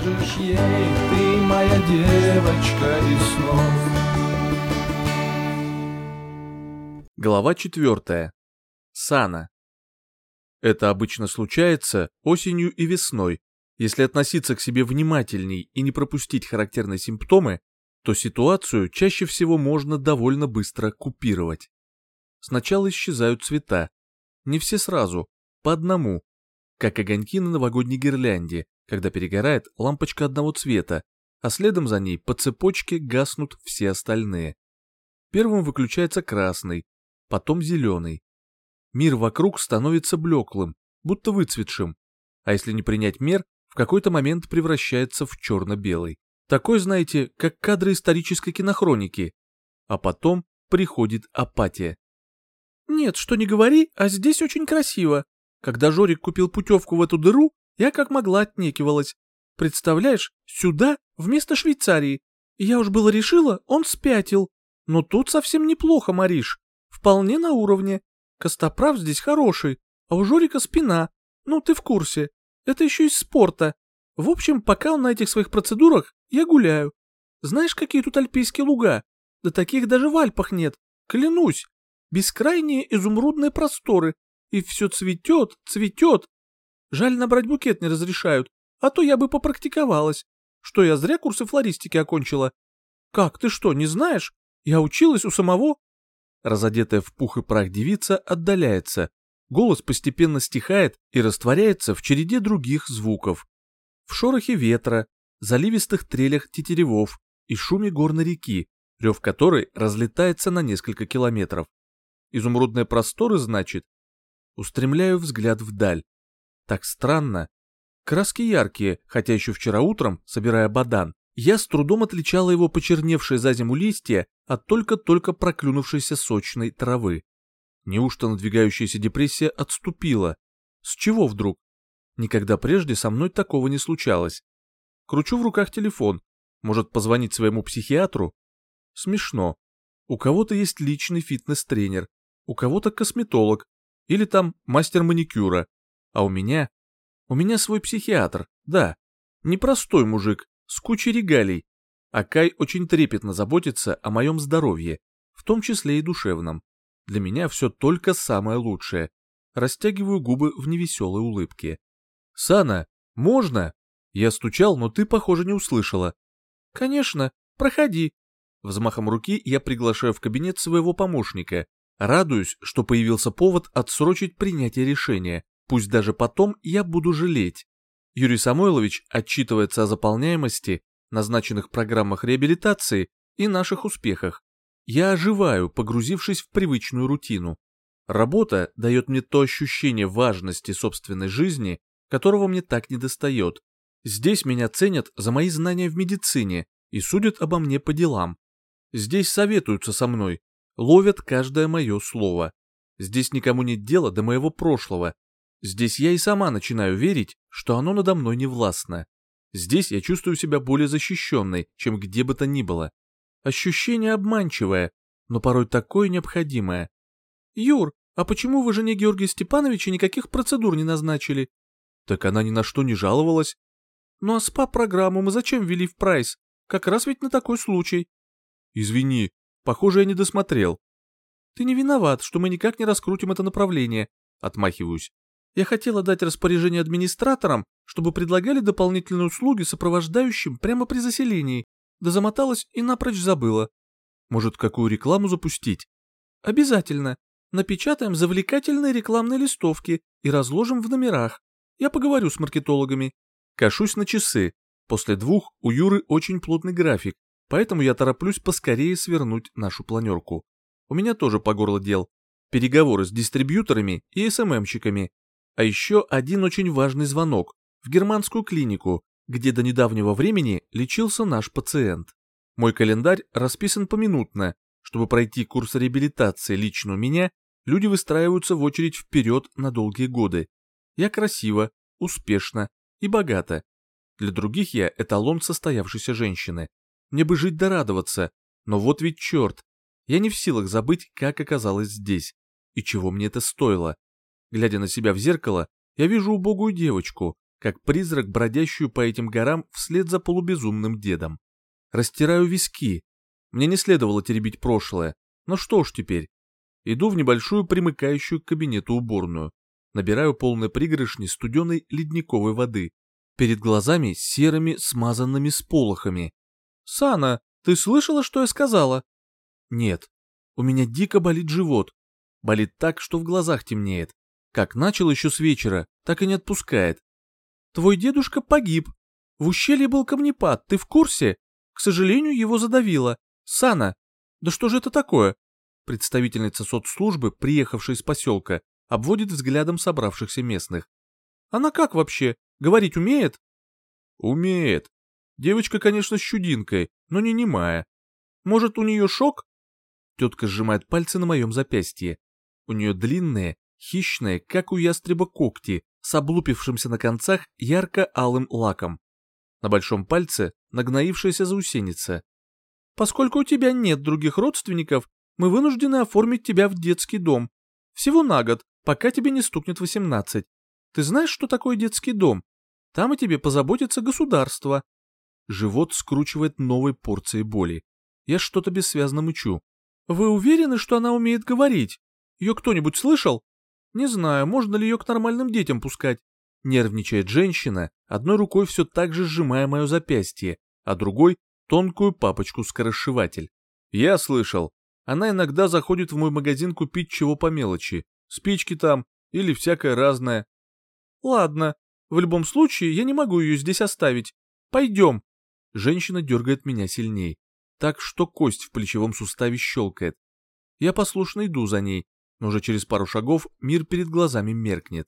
скажешь ей, ты моя девочка из снов. Глава четвертая. Сана. Это обычно случается осенью и весной. Если относиться к себе внимательней и не пропустить характерные симптомы, то ситуацию чаще всего можно довольно быстро купировать. Сначала исчезают цвета. Не все сразу, по одному, как огоньки на новогодней гирлянде, когда перегорает лампочка одного цвета, а следом за ней по цепочке гаснут все остальные. Первым выключается красный, потом зеленый. Мир вокруг становится блеклым, будто выцветшим, а если не принять мер, в какой-то момент превращается в черно-белый. Такой, знаете, как кадры исторической кинохроники. А потом приходит апатия. Нет, что не говори, а здесь очень красиво. Когда Жорик купил путевку в эту дыру, я как могла отнекивалась. Представляешь, сюда вместо Швейцарии. Я уж было решила, он спятил. Но тут совсем неплохо, Мариш. Вполне на уровне. Костоправ здесь хороший, а у Жорика спина. Ну, ты в курсе. Это еще из спорта. В общем, пока он на этих своих процедурах, я гуляю. Знаешь, какие тут альпийские луга? Да таких даже в Альпах нет. Клянусь. Бескрайние изумрудные просторы. И все цветет, цветет. Жаль, набрать букет не разрешают, а то я бы попрактиковалась. Что, я зря курсы флористики окончила? Как, ты что, не знаешь? Я училась у самого Разодетая в пух и прах девица отдаляется, голос постепенно стихает и растворяется в череде других звуков. В шорохе ветра, заливистых трелях тетеревов и шуме горной реки, рев которой разлетается на несколько километров. Изумрудные просторы, значит? Устремляю взгляд вдаль. Так странно. Краски яркие, хотя еще вчера утром, собирая бадан, я с трудом отличала его почерневшие за зиму листья от только-только проклюнувшейся сочной травы. Неужто надвигающаяся депрессия отступила? С чего вдруг? Никогда прежде со мной такого не случалось. Кручу в руках телефон. Может позвонить своему психиатру? Смешно. У кого-то есть личный фитнес-тренер, у кого-то косметолог, или там мастер маникюра. А у меня? У меня свой психиатр, да. Непростой мужик, с кучей регалий, а Кай очень трепетно заботится о моем здоровье, в том числе и душевном. Для меня все только самое лучшее. Растягиваю губы в невеселой улыбке. «Сана, можно?» Я стучал, но ты, похоже, не услышала. «Конечно, проходи». Взмахом руки я приглашаю в кабинет своего помощника. Радуюсь, что появился повод отсрочить принятие решения. Пусть даже потом я буду жалеть. Юрий Самойлович отчитывается о заполняемости, назначенных программах реабилитации и наших успехах. Я оживаю, погрузившись в привычную рутину. Работа дает мне то ощущение важности собственной жизни, которого мне так недостает. Здесь меня ценят за мои знания в медицине и судят обо мне по делам. Здесь советуются со мной, ловят каждое мое слово. Здесь никому нет дела до моего прошлого, Здесь я и сама начинаю верить, что оно надо мной не властно. Здесь я чувствую себя более защищенной, чем где бы то ни было. Ощущение обманчивое, но порой такое необходимое. «Юр, а почему вы жене Георгия Степановича никаких процедур не назначили?» Так она ни на что не жаловалась. «Ну а СПА-программу мы зачем ввели в прайс? Как раз ведь на такой случай». «Извини, похоже, я не досмотрел». «Ты не виноват, что мы никак не раскрутим это направление», — отмахиваюсь. Я хотела дать распоряжение администраторам, чтобы предлагали дополнительные услуги сопровождающим прямо при заселении, да замоталась и напрочь забыла. Может, какую рекламу запустить? Обязательно. Напечатаем завлекательные рекламные листовки и разложим в номерах. Я поговорю с маркетологами. Кашусь на часы. После двух у Юры очень плотный график, поэтому я тороплюсь поскорее свернуть нашу планерку. У меня тоже по горло дел. Переговоры с дистрибьюторами и СММщиками, а еще один очень важный звонок в германскую клинику, где до недавнего времени лечился наш пациент. Мой календарь расписан поминутно. Чтобы пройти курс реабилитации лично у меня, люди выстраиваются в очередь вперед на долгие годы. Я красива, успешна и богата. Для других я эталон состоявшейся женщины. Мне бы жить да радоваться, но вот ведь черт, я не в силах забыть, как оказалось здесь, и чего мне это стоило. Глядя на себя в зеркало, я вижу убогую девочку, как призрак, бродящую по этим горам вслед за полубезумным дедом. Растираю виски. Мне не следовало теребить прошлое, но что ж теперь? Иду в небольшую примыкающую к кабинету уборную. Набираю полные пригоршни студеной ледниковой воды. Перед глазами серыми смазанными сполохами. «Сана, ты слышала, что я сказала?» «Нет. У меня дико болит живот. Болит так, что в глазах темнеет. Как начал еще с вечера, так и не отпускает. Твой дедушка погиб. В ущелье был камнепад, ты в курсе? К сожалению, его задавило. Сана, да что же это такое? Представительница соцслужбы, приехавшая из поселка, обводит взглядом собравшихся местных. Она как вообще? Говорить умеет? Умеет. Девочка, конечно, с чудинкой, но не немая. Может, у нее шок? Тетка сжимает пальцы на моем запястье. У нее длинные, хищные, как у ястреба когти, с облупившимся на концах ярко-алым лаком. На большом пальце нагноившаяся заусеница. «Поскольку у тебя нет других родственников, мы вынуждены оформить тебя в детский дом. Всего на год, пока тебе не стукнет 18. Ты знаешь, что такое детский дом? Там о тебе позаботится государство». Живот скручивает новой порцией боли. Я что-то бессвязно мычу. «Вы уверены, что она умеет говорить? Ее кто-нибудь слышал?» Не знаю, можно ли ее к нормальным детям пускать. Нервничает женщина, одной рукой все так же сжимая мое запястье, а другой — тонкую папочку-скоросшиватель. Я слышал, она иногда заходит в мой магазин купить чего по мелочи, спички там или всякое разное. Ладно, в любом случае я не могу ее здесь оставить. Пойдем. Женщина дергает меня сильней, так что кость в плечевом суставе щелкает. Я послушно иду за ней, но уже через пару шагов мир перед глазами меркнет.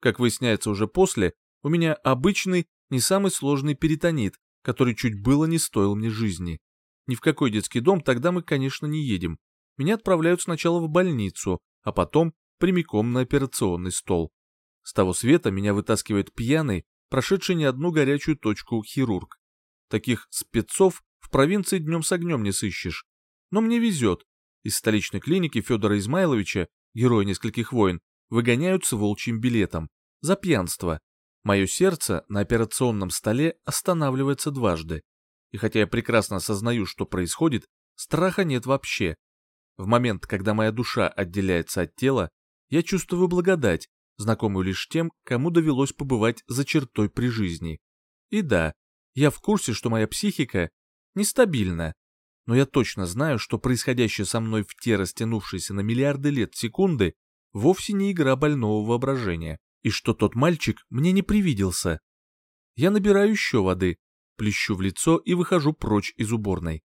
Как выясняется уже после, у меня обычный, не самый сложный перитонит, который чуть было не стоил мне жизни. Ни в какой детский дом тогда мы, конечно, не едем. Меня отправляют сначала в больницу, а потом прямиком на операционный стол. С того света меня вытаскивает пьяный, прошедший не одну горячую точку хирург. Таких спецов в провинции днем с огнем не сыщешь. Но мне везет, из столичной клиники Федора Измайловича, героя нескольких войн, выгоняют с волчьим билетом. За пьянство. Мое сердце на операционном столе останавливается дважды. И хотя я прекрасно осознаю, что происходит, страха нет вообще. В момент, когда моя душа отделяется от тела, я чувствую благодать, знакомую лишь тем, кому довелось побывать за чертой при жизни. И да, я в курсе, что моя психика нестабильна, но я точно знаю, что происходящее со мной в те растянувшиеся на миллиарды лет секунды вовсе не игра больного воображения, и что тот мальчик мне не привиделся. Я набираю еще воды, плещу в лицо и выхожу прочь из уборной.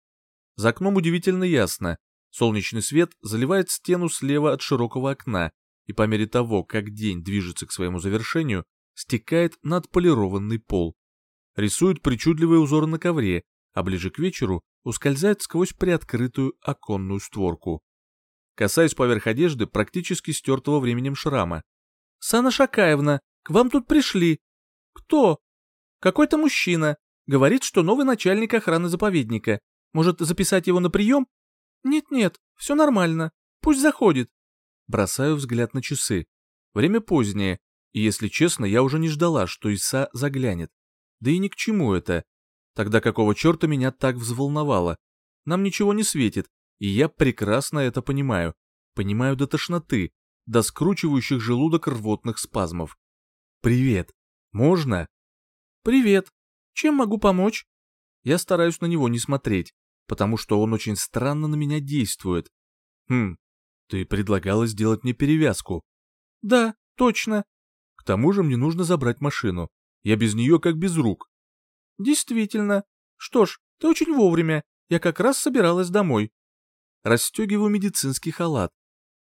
За окном удивительно ясно. Солнечный свет заливает стену слева от широкого окна, и по мере того, как день движется к своему завершению, стекает на отполированный пол. Рисует причудливые узоры на ковре, а ближе к вечеру ускользает сквозь приоткрытую оконную створку. Касаюсь поверх одежды практически стертого временем шрама. «Сана Шакаевна, к вам тут пришли». «Кто?» «Какой-то мужчина. Говорит, что новый начальник охраны заповедника. Может, записать его на прием?» «Нет-нет, все нормально. Пусть заходит». Бросаю взгляд на часы. Время позднее, и, если честно, я уже не ждала, что Иса заглянет. Да и ни к чему это. Тогда какого черта меня так взволновало? Нам ничего не светит, и я прекрасно это понимаю. Понимаю до тошноты, до скручивающих желудок рвотных спазмов. «Привет. Можно?» «Привет. Чем могу помочь?» Я стараюсь на него не смотреть, потому что он очень странно на меня действует. «Хм, ты предлагала сделать мне перевязку». «Да, точно». «К тому же мне нужно забрать машину. Я без нее как без рук. Действительно. Что ж, ты очень вовремя. Я как раз собиралась домой. Расстегиваю медицинский халат,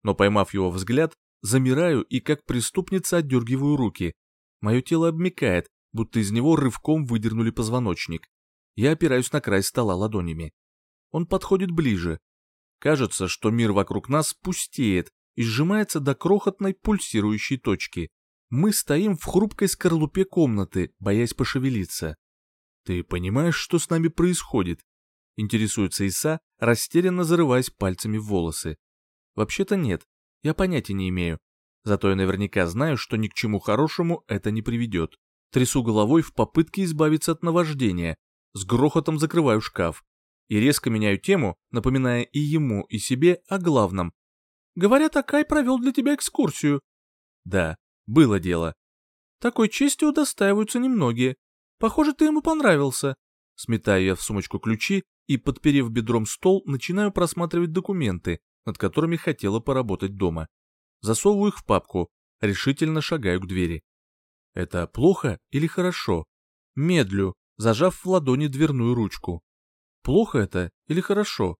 но, поймав его взгляд, замираю и как преступница отдергиваю руки. Мое тело обмикает, будто из него рывком выдернули позвоночник. Я опираюсь на край стола ладонями. Он подходит ближе. Кажется, что мир вокруг нас пустеет и сжимается до крохотной пульсирующей точки. Мы стоим в хрупкой скорлупе комнаты, боясь пошевелиться. «Ты понимаешь, что с нами происходит?» Интересуется Иса, растерянно зарываясь пальцами в волосы. «Вообще-то нет, я понятия не имею. Зато я наверняка знаю, что ни к чему хорошему это не приведет. Трясу головой в попытке избавиться от наваждения, с грохотом закрываю шкаф и резко меняю тему, напоминая и ему, и себе о главном. Говорят, Акай провел для тебя экскурсию. Да, было дело. Такой честью удостаиваются немногие. Похоже, ты ему понравился. Сметаю я в сумочку ключи и, подперев бедром стол, начинаю просматривать документы, над которыми хотела поработать дома. Засовываю их в папку, решительно шагаю к двери. Это плохо или хорошо? Медлю, зажав в ладони дверную ручку. Плохо это или хорошо?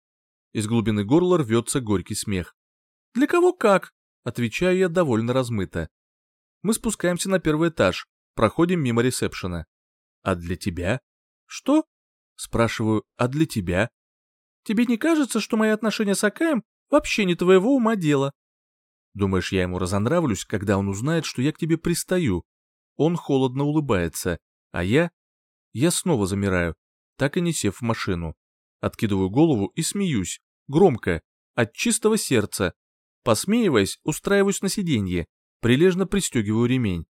Из глубины горла рвется горький смех. «Для кого как?» — отвечаю я довольно размыто. Мы спускаемся на первый этаж, проходим мимо ресепшена. «А для тебя?» «Что?» Спрашиваю, «а для тебя?» «Тебе не кажется, что мои отношения с Акаем вообще не твоего ума дело?» «Думаешь, я ему разонравлюсь, когда он узнает, что я к тебе пристаю?» Он холодно улыбается, а я... Я снова замираю, так и не сев в машину. Откидываю голову и смеюсь, громко, от чистого сердца. Посмеиваясь, устраиваюсь на сиденье, прилежно пристегиваю ремень.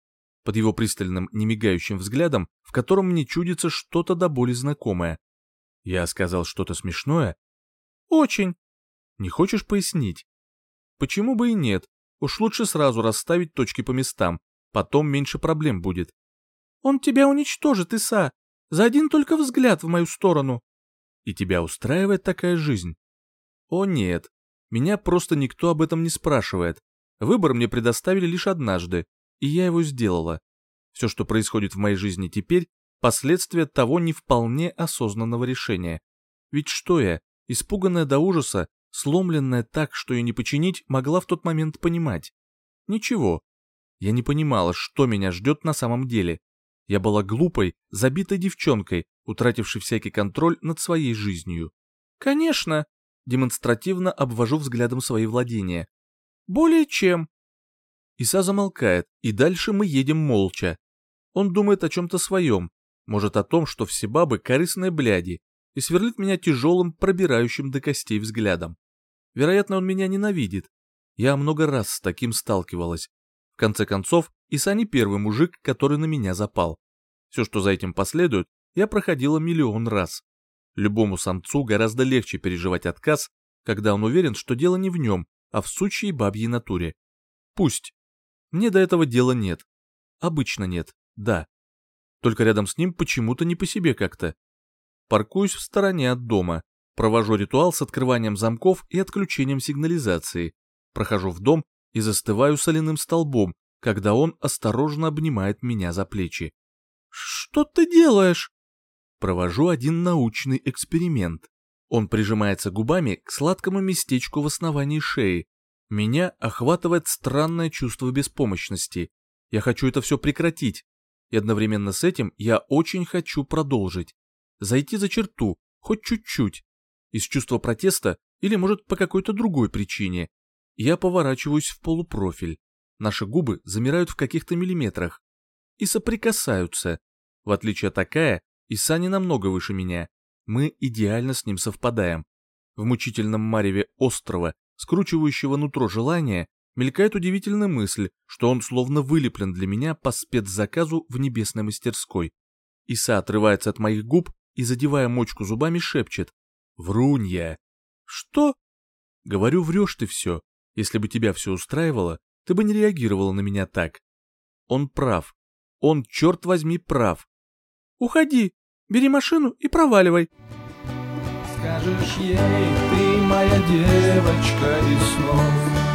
Под его пристальным, немигающим взглядом, в котором мне чудится что-то до боли знакомое. Я сказал что-то смешное? Очень. Не хочешь пояснить? Почему бы и нет? Уж лучше сразу расставить точки по местам, потом меньше проблем будет. Он тебя уничтожит, Иса, за один только взгляд в мою сторону. И тебя устраивает такая жизнь? О нет, меня просто никто об этом не спрашивает. Выбор мне предоставили лишь однажды, и я его сделала. Все, что происходит в моей жизни теперь, последствия того не вполне осознанного решения. Ведь что я, испуганная до ужаса, сломленная так, что ее не починить, могла в тот момент понимать? Ничего. Я не понимала, что меня ждет на самом деле. Я была глупой, забитой девчонкой, утратившей всякий контроль над своей жизнью. Конечно, демонстративно обвожу взглядом свои владения. Более чем. Иса замолкает, и дальше мы едем молча. Он думает о чем-то своем, может о том, что все бабы корыстные бляди, и сверлит меня тяжелым, пробирающим до костей взглядом. Вероятно, он меня ненавидит. Я много раз с таким сталкивалась. В конце концов, Иса не первый мужик, который на меня запал. Все, что за этим последует, я проходила миллион раз. Любому самцу гораздо легче переживать отказ, когда он уверен, что дело не в нем, а в сучьей бабьей натуре. Пусть. Мне до этого дела нет. Обычно нет, да. Только рядом с ним почему-то не по себе как-то. Паркуюсь в стороне от дома, провожу ритуал с открыванием замков и отключением сигнализации, прохожу в дом и застываю соляным столбом, когда он осторожно обнимает меня за плечи. «Что ты делаешь?» Провожу один научный эксперимент. Он прижимается губами к сладкому местечку в основании шеи. Меня охватывает странное чувство беспомощности. Я хочу это все прекратить. И одновременно с этим я очень хочу продолжить. Зайти за черту, хоть чуть-чуть. Из чувства протеста или, может, по какой-то другой причине. Я поворачиваюсь в полупрофиль. Наши губы замирают в каких-то миллиметрах. И соприкасаются. В отличие от такая, Иса не намного выше меня. Мы идеально с ним совпадаем. В мучительном мареве острова, скручивающего нутро желания, мелькает удивительная мысль, что он словно вылеплен для меня по спецзаказу в небесной мастерской. Иса отрывается от моих губ и, задевая мочку зубами, шепчет. «Врунья!» «Что?» «Говорю, врешь ты все. Если бы тебя все устраивало, ты бы не реагировала на меня так». Он прав. Он, черт возьми, прав. «Уходи, бери машину и проваливай». Скажешь ей, ты девочка из снов